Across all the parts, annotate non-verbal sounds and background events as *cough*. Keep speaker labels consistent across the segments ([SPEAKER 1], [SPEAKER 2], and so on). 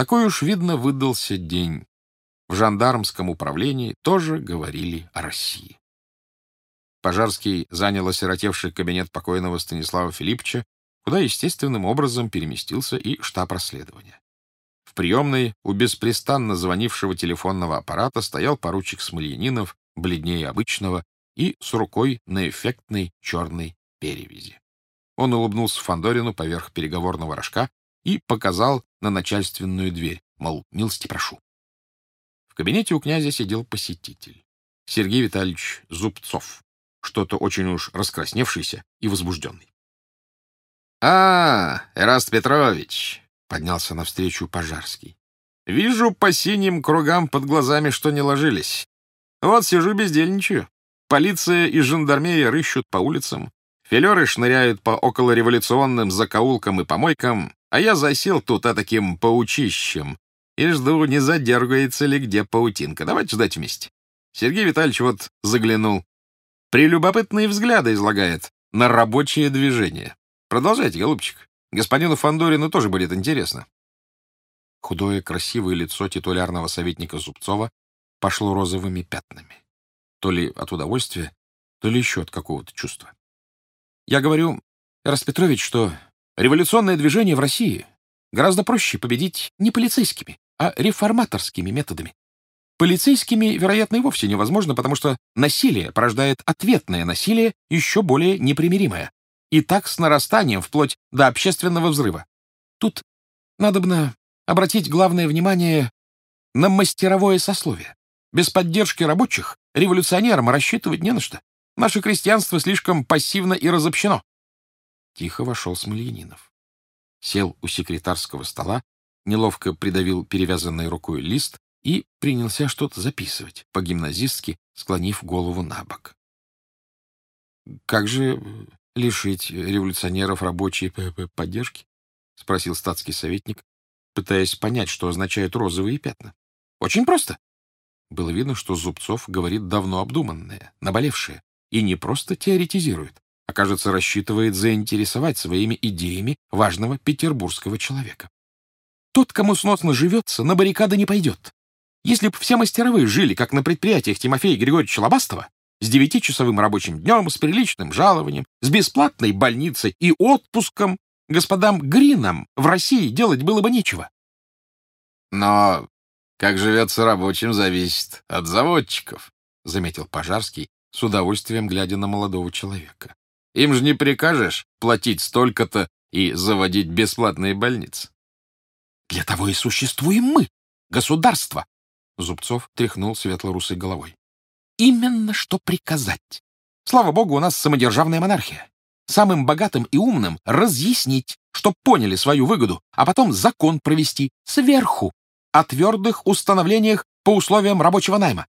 [SPEAKER 1] Такой уж, видно, выдался день. В жандармском управлении тоже говорили о России. Пожарский занял осиротевший кабинет покойного Станислава Филипповича, куда естественным образом переместился и штаб расследования. В приемной у беспрестанно звонившего телефонного аппарата стоял поручик Смольянинов, бледнее обычного, и с рукой на эффектной черной перевязи. Он улыбнулся Фандорину поверх переговорного рожка и показал на начальственную дверь, мол, милости прошу. В кабинете у князя сидел посетитель. Сергей Витальевич Зубцов, что-то очень уж раскрасневшийся и возбужденный. — А, Эраст Петрович, — поднялся навстречу Пожарский. — Вижу по синим кругам под глазами, что не ложились. Вот сижу бездельничаю. Полиция и жандармерия рыщут по улицам. Филеры шныряют по околореволюционным закоулкам и помойкам, а я засел тут таким паучищем и жду, не задергается ли где паутинка. Давайте ждать вместе. Сергей Витальевич вот заглянул. Прелюбопытные взгляды излагает на рабочее движение. Продолжайте, голубчик. Господину Фандорину тоже будет интересно. Худое, красивое лицо титулярного советника Зубцова пошло розовыми пятнами. То ли от удовольствия, то ли еще от какого-то чувства. Я говорю, Эраст Петрович, что революционное движение в России гораздо проще победить не полицейскими, а реформаторскими методами. Полицейскими, вероятно, и вовсе невозможно, потому что насилие порождает ответное насилие, еще более непримиримое. И так с нарастанием, вплоть до общественного взрыва. Тут надобно обратить главное внимание на мастеровое сословие. Без поддержки рабочих революционерам рассчитывать не на что. Наше крестьянство слишком пассивно и разобщено. Тихо вошел Смольянинов. Сел у секретарского стола, неловко придавил перевязанной рукой лист и принялся что-то записывать, по-гимназистски склонив голову на бок. «Как же лишить революционеров рабочей поддержки?» — спросил статский советник, пытаясь понять, что означают розовые пятна. «Очень просто». Было видно, что Зубцов говорит давно обдуманное, наболевшее, и не просто теоретизирует, а, кажется, рассчитывает заинтересовать своими идеями важного петербургского человека. Тот, кому сносно живется, на баррикады не пойдет. Если бы все мастеровые жили, как на предприятиях Тимофея Григорьевича Лобастова, с девятичасовым рабочим днем, с приличным жалованием, с бесплатной больницей и отпуском, господам Гринам в России делать было бы нечего.
[SPEAKER 2] Но как живется рабочим, зависит от заводчиков, — заметил Пожарский, с удовольствием глядя на молодого человека. Им же не прикажешь платить столько-то и заводить бесплатные больницы.
[SPEAKER 1] Для того и существуем мы, государство, Зубцов тряхнул светло-русой головой. Именно что приказать. Слава богу, у нас самодержавная монархия. Самым богатым и умным разъяснить, чтоб поняли свою выгоду, а потом закон провести сверху, о твердых установлениях по условиям рабочего найма.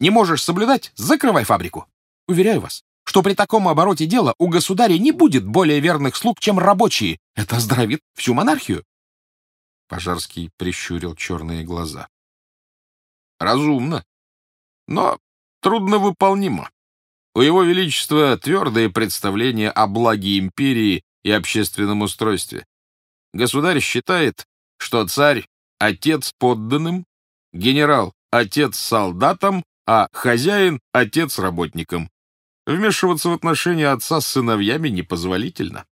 [SPEAKER 1] Не можешь соблюдать — закрывай фабрику. Уверяю вас, что при таком обороте дела у государя не будет более верных слуг, чем рабочие. Это оздоровит всю монархию. Пожарский прищурил черные глаза.
[SPEAKER 2] Разумно, но трудновыполнимо. У его величества твердое представление о благе империи и общественном устройстве. Государь считает, что царь — отец подданным, генерал — отец солдатам, а хозяин — отец работникам. Вмешиваться в отношения отца с сыновьями непозволительно.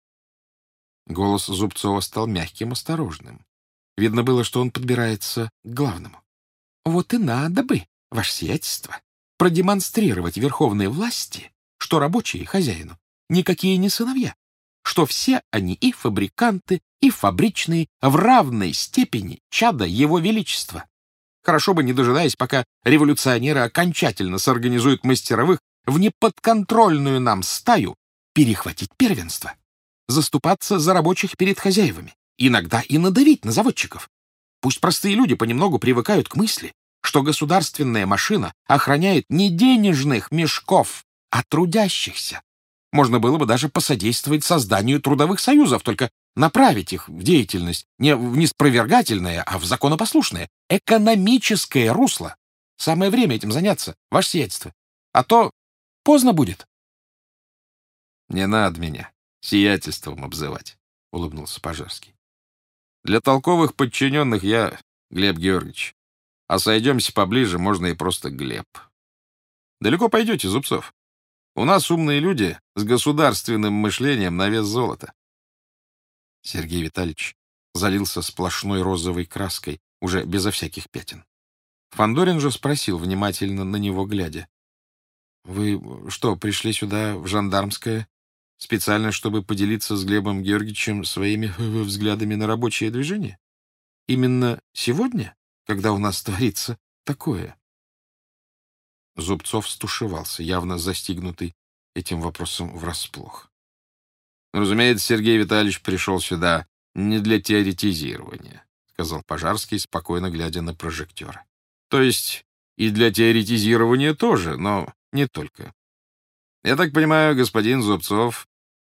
[SPEAKER 1] Голос Зубцова стал мягким, осторожным. Видно было, что он подбирается к главному. Вот и надо бы, ваше сиятельство, продемонстрировать верховной власти, что рабочие хозяину никакие не сыновья, что все они и фабриканты, и фабричные в равной степени чада его величества. Хорошо бы, не дожидаясь, пока революционеры окончательно сорганизуют мастеровых в неподконтрольную нам стаю, перехватить первенство, заступаться за рабочих перед хозяевами, иногда и надавить на заводчиков. Пусть простые люди понемногу привыкают к мысли, что государственная машина охраняет не денежных мешков, а трудящихся. Можно было бы даже посодействовать созданию трудовых союзов, только направить их в деятельность не в неспровергательное, а в законопослушное, экономическое русло. Самое время этим заняться, ваше сиятельство. А то поздно будет.
[SPEAKER 2] — Не надо меня сиятельством обзывать, — улыбнулся Пожарский. Для толковых подчиненных я
[SPEAKER 1] Глеб Георгиевич. А сойдемся поближе, можно и просто Глеб. Далеко пойдете, Зубцов? У нас умные люди с государственным мышлением на вес золота. Сергей Витальевич залился сплошной розовой краской, уже безо всяких пятен. Фандорин же спросил, внимательно на него глядя. — Вы что, пришли сюда, в жандармское, специально, чтобы поделиться с Глебом Георгиевичем своими *laughs* взглядами на рабочее движение? Именно сегодня, когда у нас творится такое? Зубцов стушевался, явно застигнутый этим вопросом врасплох.
[SPEAKER 2] Разумеется, Сергей Витальевич пришел сюда не для теоретизирования, сказал Пожарский, спокойно глядя на прожектор. То есть и для теоретизирования тоже, но не только. Я так понимаю, господин Зубцов,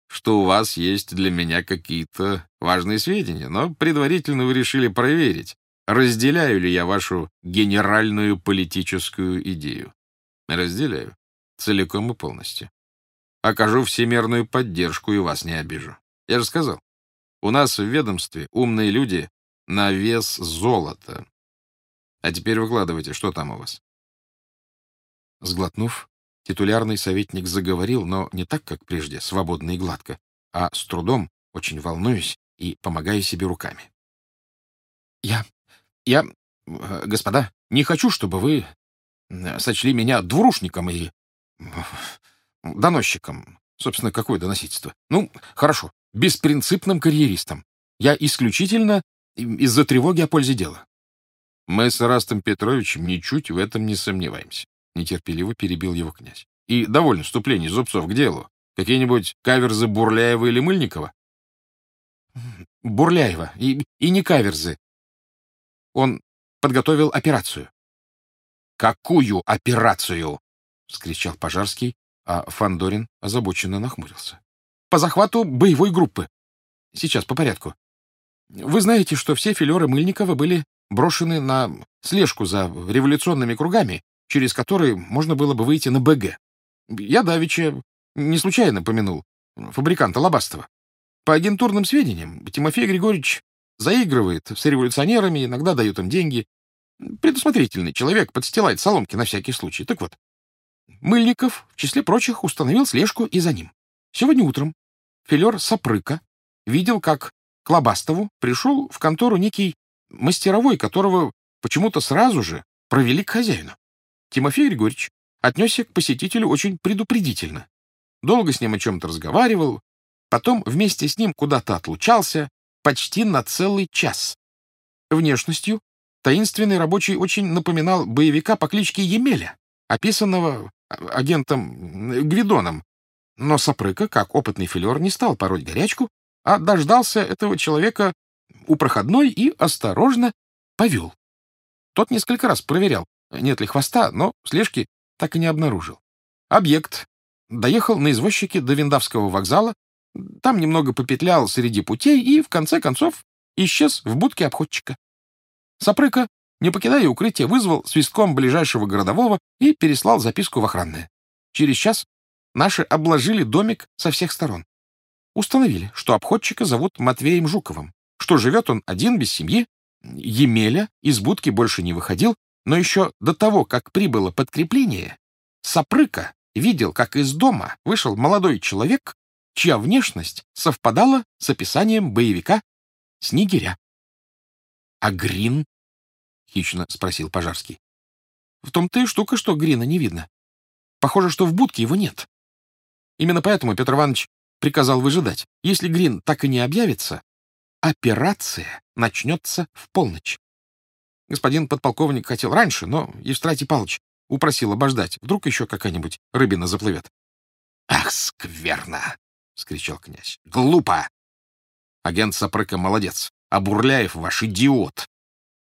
[SPEAKER 2] что у вас есть для меня какие-то важные сведения, но предварительно вы решили проверить, разделяю ли я вашу генеральную политическую идею. Разделяю. Целиком и полностью. Окажу всемерную поддержку и вас не обижу. Я же сказал, у нас в ведомстве умные люди на вес золота. А теперь выкладывайте, что там у вас.
[SPEAKER 1] Сглотнув, титулярный советник заговорил, но не так, как прежде, свободно и гладко, а с трудом, очень волнуюсь и помогая себе руками. «Я... я... Э, господа, не хочу, чтобы вы сочли меня двурушником и... доносчиком. Собственно, какое доносительство? Ну, хорошо, беспринципным карьеристом. Я исключительно из-за тревоги о пользе дела.
[SPEAKER 2] Мы с Растом Петровичем ничуть в этом не сомневаемся. Нетерпеливо перебил его князь. И довольно вступлений Зубцов к делу. Какие-нибудь каверзы Бурляева или Мыльникова?
[SPEAKER 1] Бурляева. И, и не каверзы. Он подготовил операцию. «Какую операцию?» — вскричал Пожарский, а Фандорин озабоченно нахмурился. «По захвату боевой группы. Сейчас по порядку. Вы знаете, что все филеры Мыльникова были брошены на слежку за революционными кругами, через которые можно было бы выйти на БГ. Я давеча не случайно помянул фабриканта Лобастова. По агентурным сведениям, Тимофей Григорьевич заигрывает с революционерами, иногда дает им деньги, Предусмотрительный человек подстилает соломки на всякий случай. Так вот, Мыльников, в числе прочих, установил слежку и за ним. Сегодня утром филер Сапрыка видел, как к Лобастову пришел в контору некий мастеровой, которого почему-то сразу же провели к хозяину. Тимофей Григорьевич отнесся к посетителю очень предупредительно. Долго с ним о чем-то разговаривал, потом вместе с ним куда-то отлучался почти на целый час. Внешностью Таинственный рабочий очень напоминал боевика по кличке Емеля, описанного агентом Гвидоном. Но Сапрыка, как опытный филер, не стал пороть горячку, а дождался этого человека у проходной и осторожно повел. Тот несколько раз проверял, нет ли хвоста, но слежки так и не обнаружил. Объект доехал на извозчике до Виндавского вокзала, там немного попетлял среди путей и, в конце концов, исчез в будке обходчика. Сапрыка, не покидая укрытие, вызвал свистком ближайшего городового и переслал записку в охранное. Через час наши обложили домик со всех сторон. Установили, что обходчика зовут Матвеем Жуковым, что живет он один без семьи, Емеля из будки больше не выходил, но еще до того, как прибыло подкрепление, Сапрыка видел, как из дома вышел молодой человек, чья внешность совпадала с описанием боевика Снегиря. А Грин? — хищно спросил Пожарский. — В том-то и штука, что Грина не видно. Похоже, что в будке его нет. Именно поэтому Петр Иванович приказал выжидать. Если Грин так и не объявится, операция начнется в полночь. Господин подполковник хотел раньше, но Евстратий Павлович упросил обождать. Вдруг еще какая-нибудь рыбина заплывет. — Ах, скверно! — скричал князь. — Глупо! Агент Сапрыка молодец а Бурляев ваш идиот.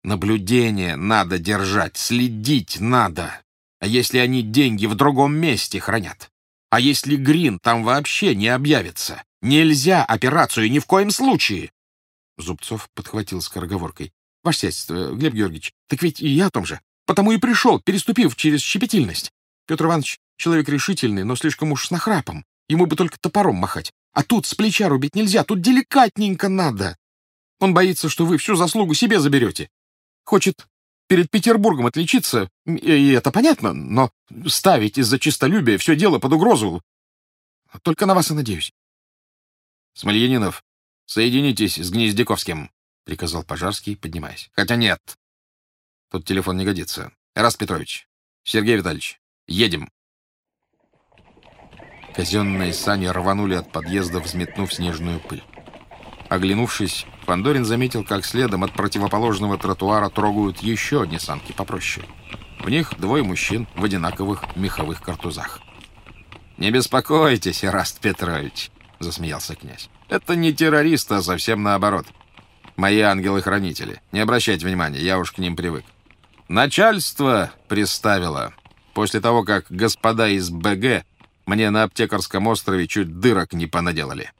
[SPEAKER 1] Наблюдение надо держать, следить надо. А если они деньги в другом месте хранят? А если Грин там вообще не объявится? Нельзя операцию ни в коем случае!» Зубцов подхватил скороговоркой. «Ваше сядьство, Глеб Георгиевич, так ведь и я о том же. Потому и пришел, переступив через щепетильность. Петр Иванович человек решительный, но слишком уж с нахрапом. Ему бы только топором махать. А тут с плеча рубить нельзя, тут деликатненько надо. Он боится, что вы всю заслугу себе заберете. хочет перед Петербургом отличиться, и это понятно, но ставить из-за честолюбия все дело под угрозу. Только на вас и надеюсь.
[SPEAKER 2] Смольянинов, соединитесь с Гнездяковским, — приказал Пожарский, поднимаясь. Хотя нет. Тут телефон не годится. Раз Петрович, Сергей Витальевич, едем. Казенные сани рванули от подъезда, взметнув снежную пыль. Оглянувшись, Фандорин заметил, как следом от противоположного тротуара трогают еще одни санки попроще. В них двое мужчин в одинаковых меховых картузах. «Не беспокойтесь, Ираст Петрович», — засмеялся князь. «Это не террористы, а совсем наоборот. Мои ангелы-хранители. Не обращайте внимания, я уж к ним привык. Начальство приставило. После того, как господа из БГ мне на аптекарском острове чуть дырок не понаделали».